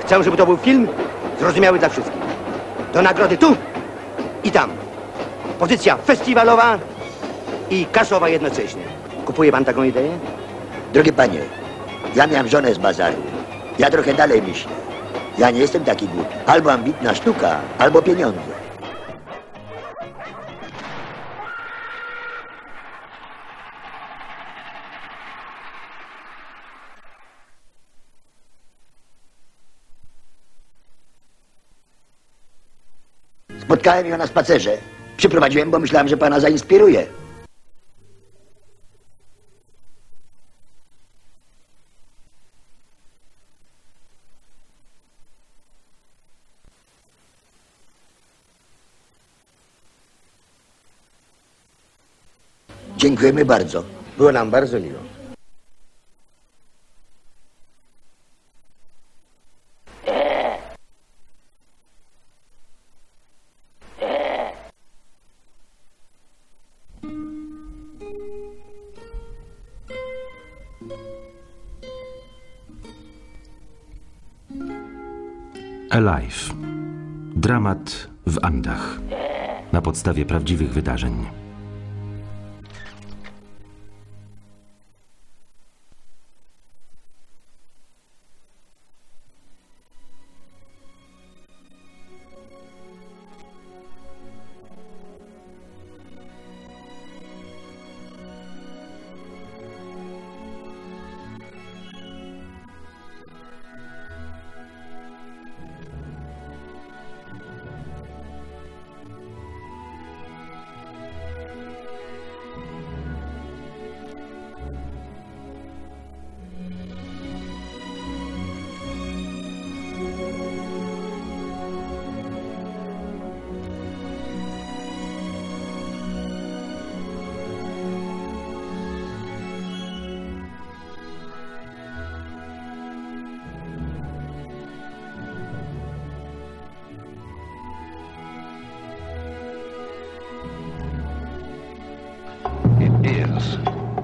Chcę, żeby to był film zrozumiały dla wszystkich. Do nagrody tu i tam. Pozycja festiwalowa i kasowa jednocześnie. Kupuje pan taką ideę? Drogi panie, ja miałem żonę z bazaru. Ja trochę dalej myślę. Ja nie jestem taki głupi. Albo ambitna sztuka, albo pieniądze. Spotkałem ją na spacerze. Przyprowadziłem, bo myślałem, że pana zainspiruje. Dziękujemy bardzo. Było nam bardzo miło. Alive. Dramat w Andach. Na podstawie prawdziwych wydarzeń.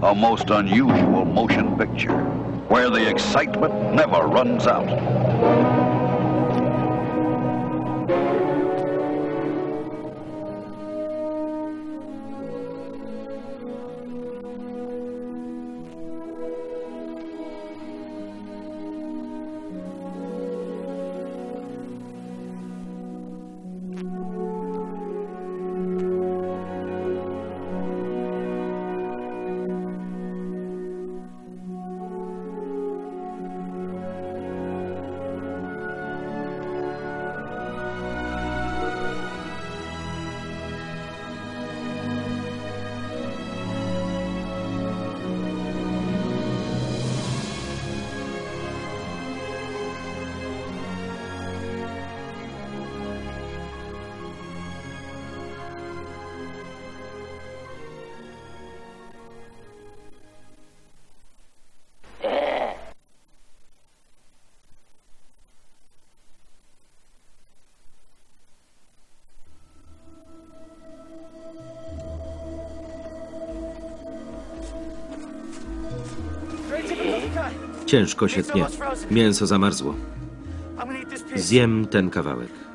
A most unusual motion picture where the excitement never runs out. Ciężko się tnie. Mięso zamarzło. Zjem ten kawałek.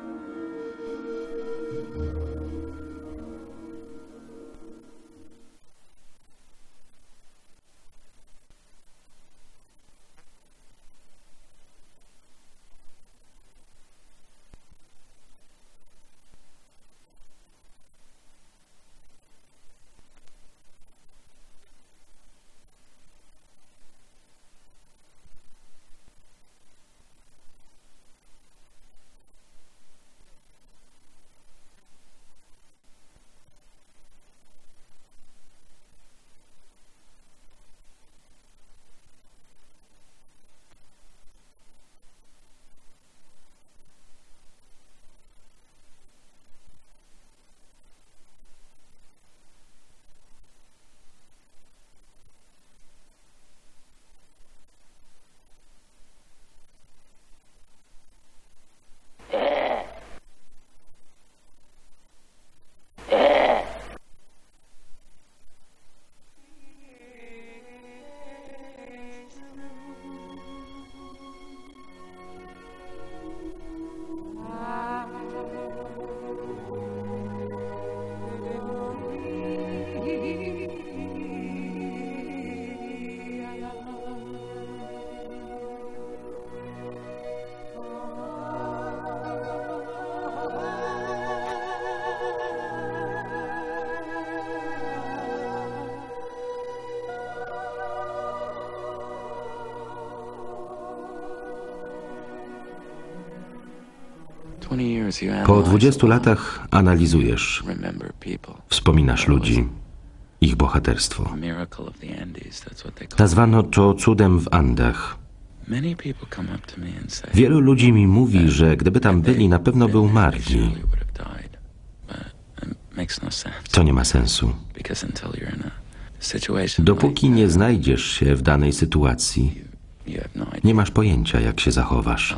Po 20 latach analizujesz, wspominasz ludzi, ich bohaterstwo. Nazwano to cudem w Andach. Wielu ludzi mi mówi, że gdyby tam byli, na pewno by umarli. To nie ma sensu. Dopóki nie znajdziesz się w danej sytuacji, nie masz pojęcia, jak się zachowasz.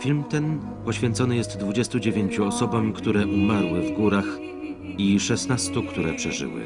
Film ten poświęcony jest 29 osobom, które umarły w górach i 16, które przeżyły.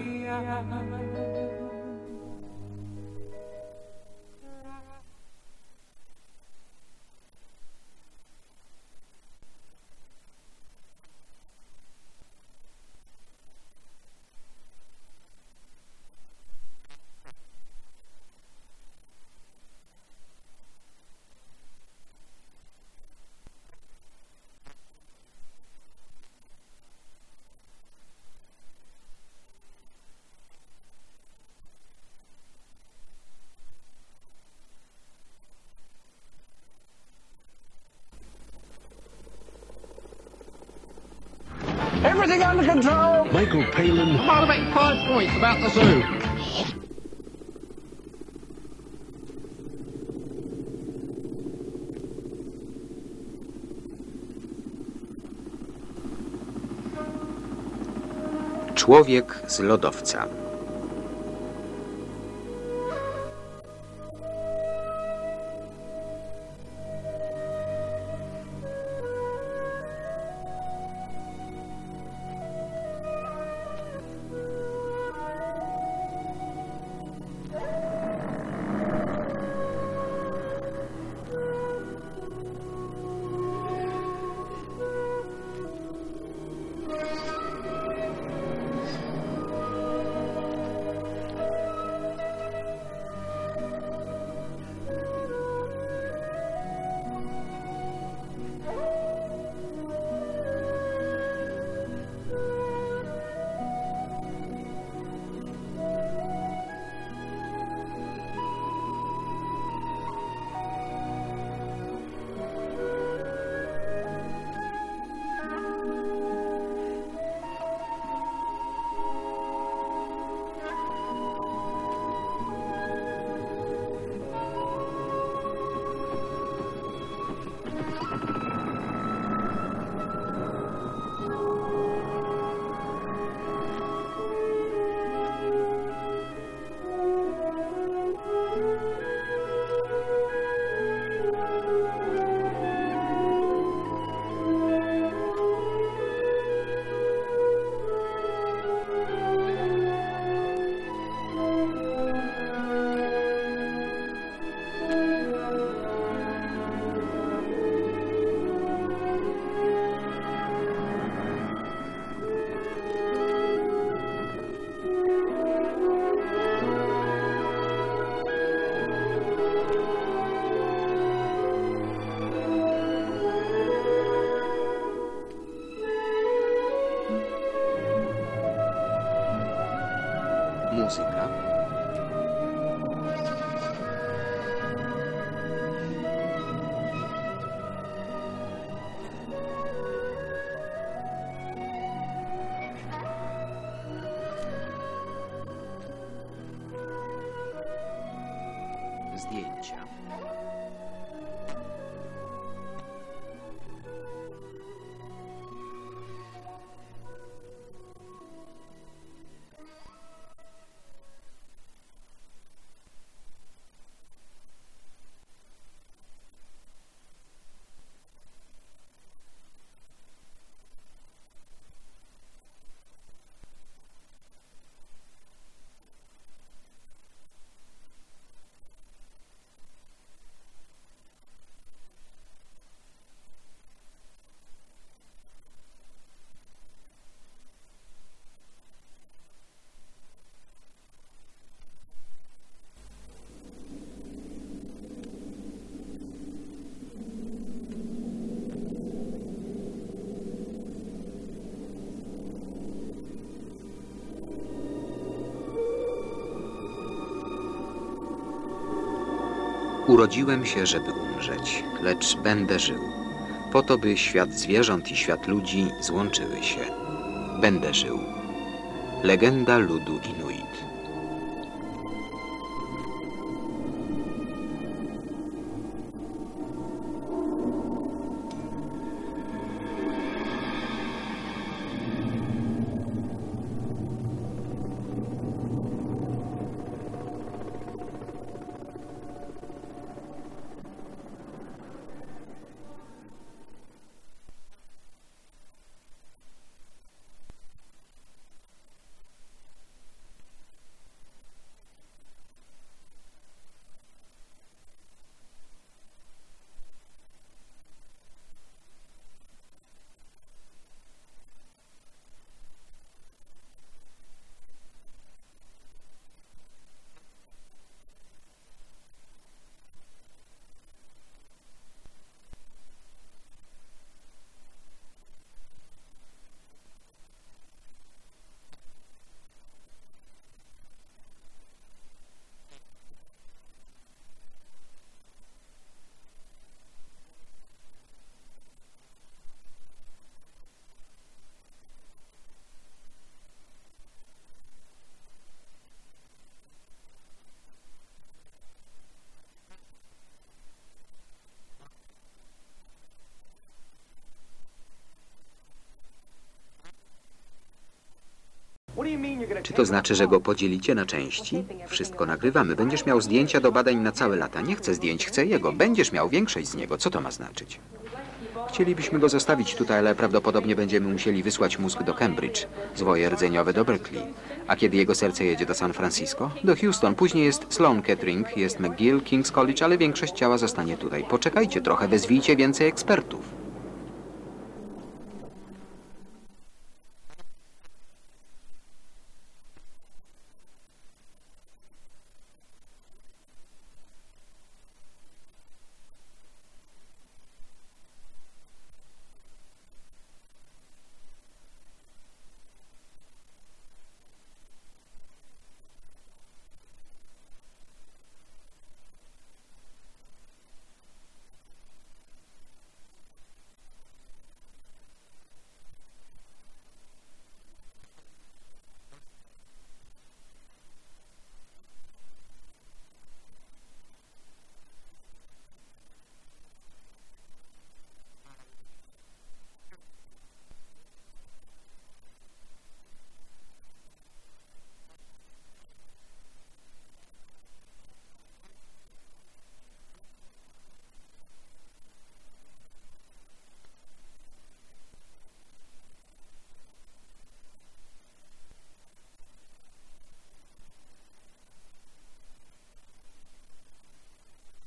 Everything under control. Michael Palin. I want to make five points about the zoo. Człowiek z lodowca. Zdjęcia. Urodziłem się, żeby umrzeć, lecz będę żył. Po to, by świat zwierząt i świat ludzi złączyły się. Będę żył. Legenda ludu Inuit. Czy to znaczy, że go podzielicie na części? Wszystko nagrywamy. Będziesz miał zdjęcia do badań na całe lata. Nie chcę zdjęć, chcę jego. Będziesz miał większość z niego. Co to ma znaczyć? Chcielibyśmy go zostawić tutaj, ale prawdopodobnie będziemy musieli wysłać mózg do Cambridge, zwoje rdzeniowe do Berkeley. A kiedy jego serce jedzie do San Francisco? Do Houston. Później jest Sloan Kettering, jest McGill, King's College, ale większość ciała zostanie tutaj. Poczekajcie trochę, wezwijcie więcej ekspertów.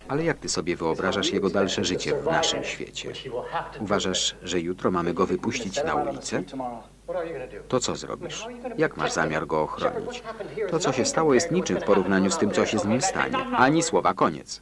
Ale jak ty sobie wyobrażasz jego dalsze życie w naszym świecie? Uważasz, że jutro mamy go wypuścić na ulicę? To co zrobisz? Jak masz zamiar go ochronić? To, co się stało, jest niczym w porównaniu z tym, co się z nim stanie. Ani słowa, koniec.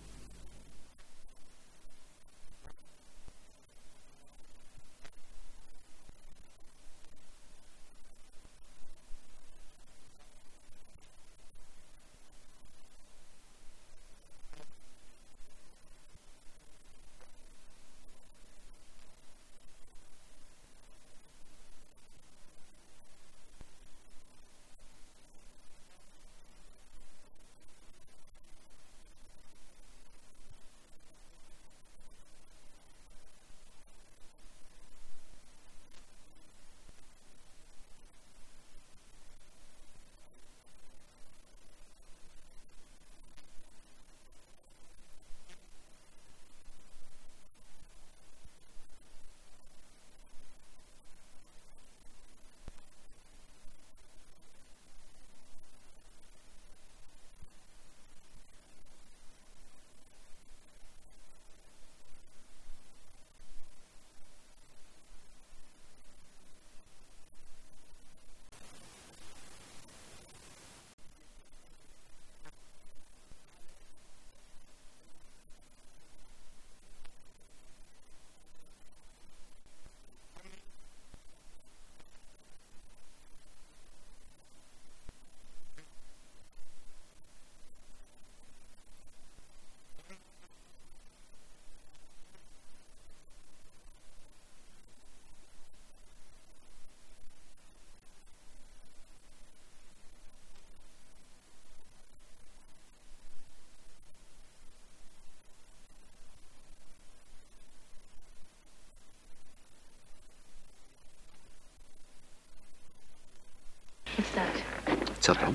Co to?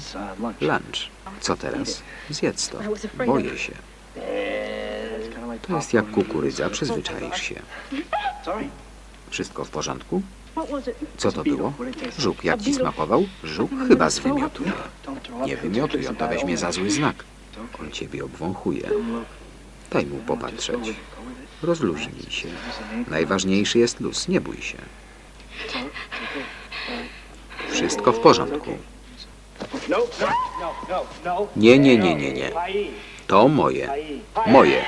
Lunch. Co teraz? Zjedz to. Boję się. To jest jak kukurydza, przyzwyczaisz się. Wszystko w porządku? Co to było? Żuk, jak ci smakował? Żuk chyba zwymiotuje. Nie wymiotuj, on to weźmie za zły znak. On ciebie obwąchuje. Daj mu popatrzeć. Rozluźnij się. Najważniejszy jest luz, nie bój się. Wszystko w porządku. Nie, nie, nie, nie, nie. To moje. Moje.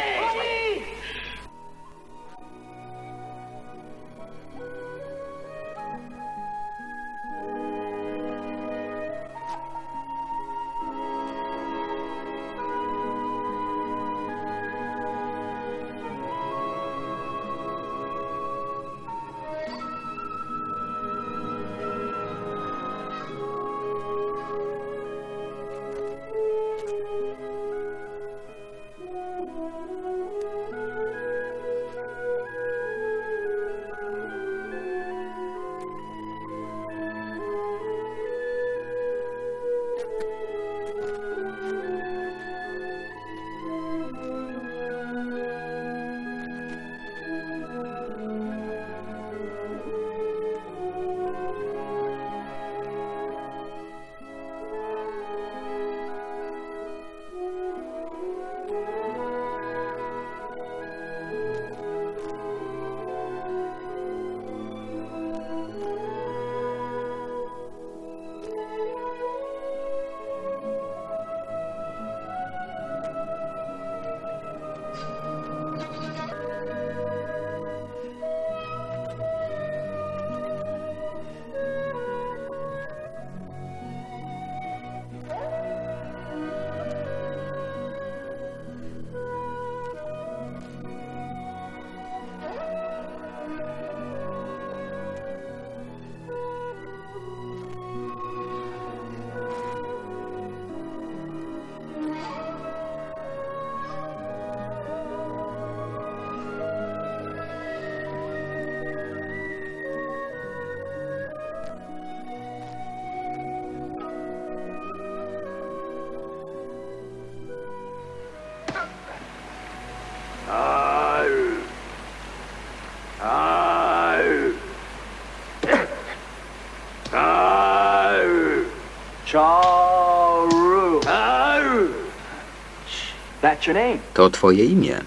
To twoje imię.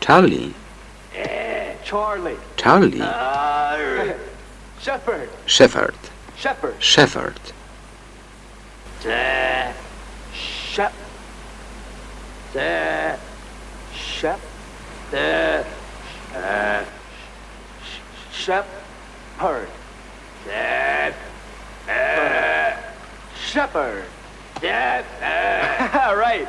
Charlie. Charlie. Charlie. Shepard. Shepard. Shepard. Shepard. Shepard. Right.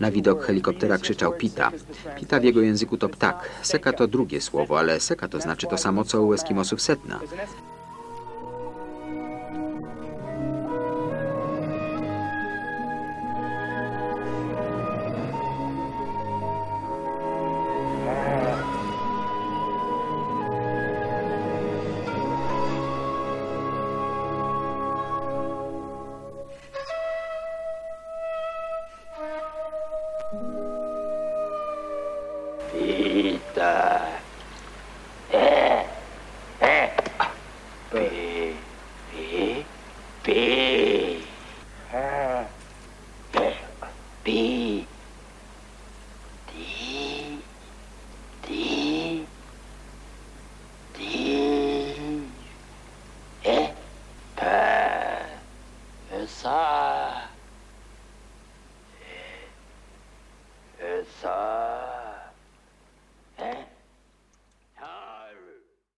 Na widok helikoptera krzyczał Pita. Pita w jego języku to ptak. Seka to drugie słowo, ale seka to znaczy to samo co u Eskimosów setna.